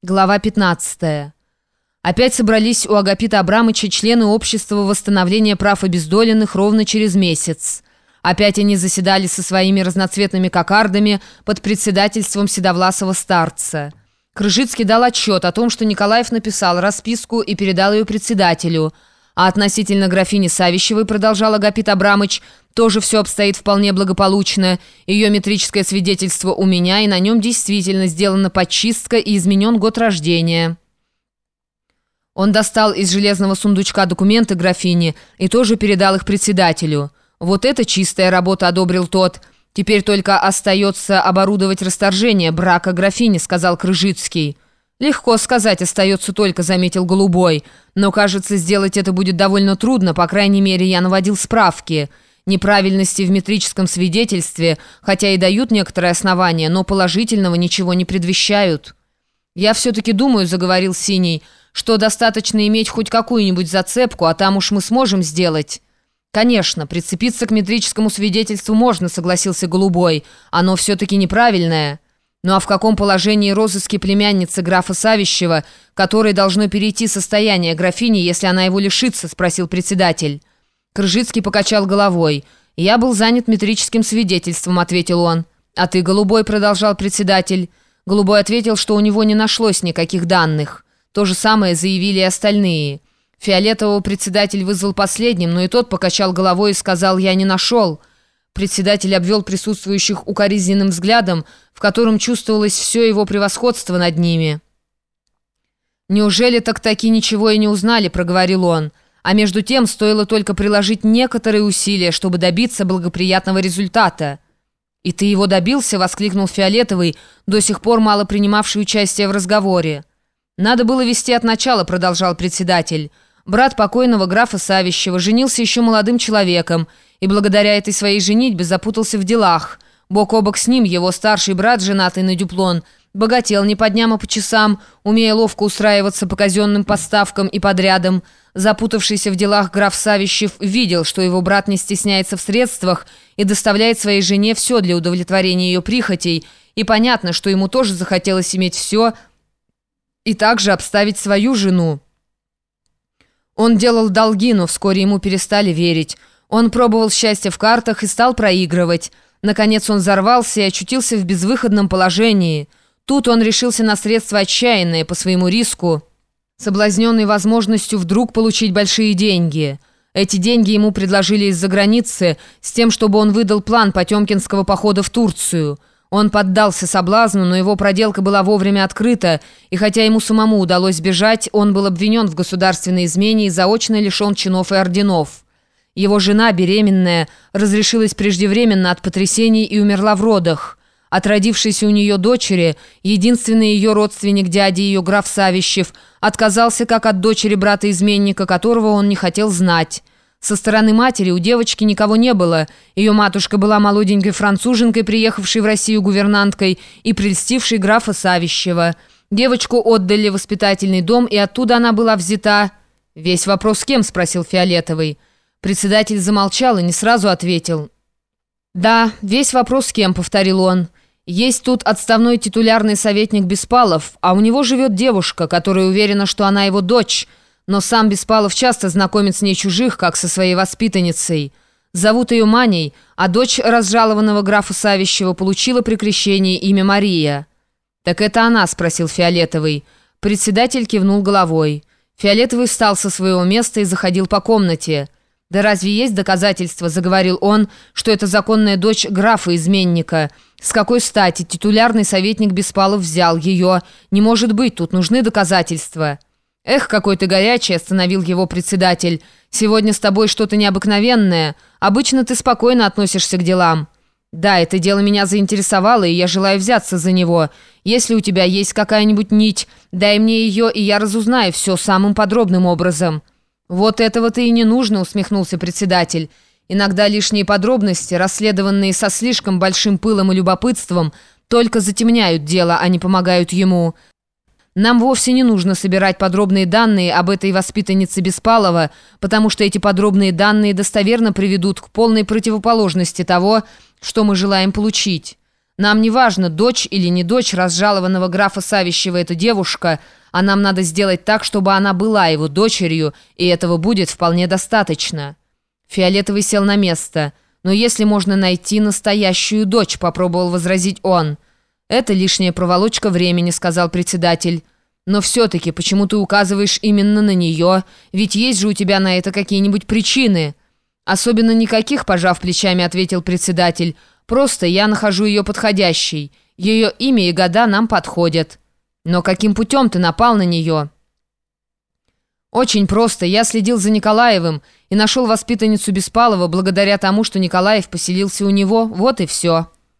Глава 15. Опять собрались у Агапита Абрамыча члены общества восстановления прав обездоленных ровно через месяц. Опять они заседали со своими разноцветными кокардами под председательством седовласого старца. Крыжицкий дал отчет о том, что Николаев написал расписку и передал ее председателю – а относительно графини Савищевой, продолжал Агапит Абрамыч, тоже все обстоит вполне благополучно. Ее метрическое свидетельство у меня, и на нем действительно сделана подчистка и изменен год рождения. Он достал из железного сундучка документы графини и тоже передал их председателю. «Вот это чистая работа», — одобрил тот. «Теперь только остается оборудовать расторжение брака графини», — сказал Крыжицкий. «Легко сказать, остается только», — заметил Голубой. «Но, кажется, сделать это будет довольно трудно, по крайней мере, я наводил справки. Неправильности в метрическом свидетельстве, хотя и дают некоторые основания, но положительного ничего не предвещают». «Я все-таки думаю», — заговорил Синий, «что достаточно иметь хоть какую-нибудь зацепку, а там уж мы сможем сделать». «Конечно, прицепиться к метрическому свидетельству можно», — согласился Голубой. «Оно все-таки неправильное». Ну а в каком положении розыски племянницы графа Савищева, которой должно перейти состояние графини, если она его лишится?» – спросил председатель. Крыжицкий покачал головой. «Я был занят метрическим свидетельством», – ответил он. «А ты, Голубой», – продолжал председатель. Голубой ответил, что у него не нашлось никаких данных. То же самое заявили и остальные. Фиолетового председатель вызвал последним, но и тот покачал головой и сказал «я не нашел». Председатель обвел присутствующих укоризненным взглядом, в котором чувствовалось все его превосходство над ними. «Неужели так таки ничего и не узнали?» – проговорил он. «А между тем стоило только приложить некоторые усилия, чтобы добиться благоприятного результата». «И ты его добился?» – воскликнул Фиолетовый, до сих пор мало принимавший участие в разговоре. «Надо было вести от начала», – продолжал председатель. Брат покойного графа Савищева женился еще молодым человеком и благодаря этой своей женитьбе запутался в делах. Бок о бок с ним его старший брат, женатый на Дюплон, богател не по дням, а по часам, умея ловко устраиваться по казенным подставкам и подрядам. Запутавшийся в делах граф Савищев видел, что его брат не стесняется в средствах и доставляет своей жене все для удовлетворения ее прихотей, и понятно, что ему тоже захотелось иметь все и также обставить свою жену. Он делал долги, но вскоре ему перестали верить. Он пробовал счастье в картах и стал проигрывать. Наконец он взорвался и очутился в безвыходном положении. Тут он решился на средства отчаянные по своему риску, соблазненный возможностью вдруг получить большие деньги. Эти деньги ему предложили из-за границы с тем, чтобы он выдал план Потемкинского похода в Турцию – он поддался соблазну, но его проделка была вовремя открыта, и хотя ему самому удалось бежать, он был обвинен в государственной измене и заочно лишен чинов и орденов. Его жена, беременная, разрешилась преждевременно от потрясений и умерла в родах. От родившейся у нее дочери, единственный ее родственник, дядя ее граф Савищев, отказался как от дочери брата-изменника, которого он не хотел знать. Со стороны матери у девочки никого не было. Ее матушка была молоденькой француженкой, приехавшей в Россию гувернанткой и прельстившей графа Савищева. Девочку отдали в воспитательный дом, и оттуда она была взята. «Весь вопрос с кем?» – спросил Фиолетовый. Председатель замолчал и не сразу ответил. «Да, весь вопрос с кем?» – повторил он. «Есть тут отставной титулярный советник Беспалов, а у него живет девушка, которая уверена, что она его дочь». Но сам Беспалов часто знакомит с ней чужих, как со своей воспитанницей. Зовут ее Маней, а дочь разжалованного графа Савищева получила при крещении имя Мария. «Так это она?» – спросил Фиолетовый. Председатель кивнул головой. Фиолетовый встал со своего места и заходил по комнате. «Да разве есть доказательства?» – заговорил он, что это законная дочь графа-изменника. «С какой стати титулярный советник Беспалов взял ее? Не может быть, тут нужны доказательства». «Эх, какой ты горячий!» – остановил его председатель. «Сегодня с тобой что-то необыкновенное. Обычно ты спокойно относишься к делам». «Да, это дело меня заинтересовало, и я желаю взяться за него. Если у тебя есть какая-нибудь нить, дай мне ее, и я разузнаю все самым подробным образом». «Вот этого-то и не нужно», — усмехнулся председатель. «Иногда лишние подробности, расследованные со слишком большим пылом и любопытством, только затемняют дело, а не помогают ему». Нам вовсе не нужно собирать подробные данные об этой воспитаннице Беспалова, потому что эти подробные данные достоверно приведут к полной противоположности того, что мы желаем получить. Нам не важно, дочь или не дочь разжалованного графа Савищева эта девушка, а нам надо сделать так, чтобы она была его дочерью, и этого будет вполне достаточно». Фиолетовый сел на место. «Но если можно найти настоящую дочь», — попробовал возразить он. «Это лишняя проволочка времени», — сказал председатель. «Но все-таки почему ты указываешь именно на нее? Ведь есть же у тебя на это какие-нибудь причины». «Особенно никаких», — пожав плечами, ответил председатель. «Просто я нахожу ее подходящей. Ее имя и года нам подходят». «Но каким путем ты напал на нее?» «Очень просто. Я следил за Николаевым и нашел воспитанницу Беспалова благодаря тому, что Николаев поселился у него. Вот и все».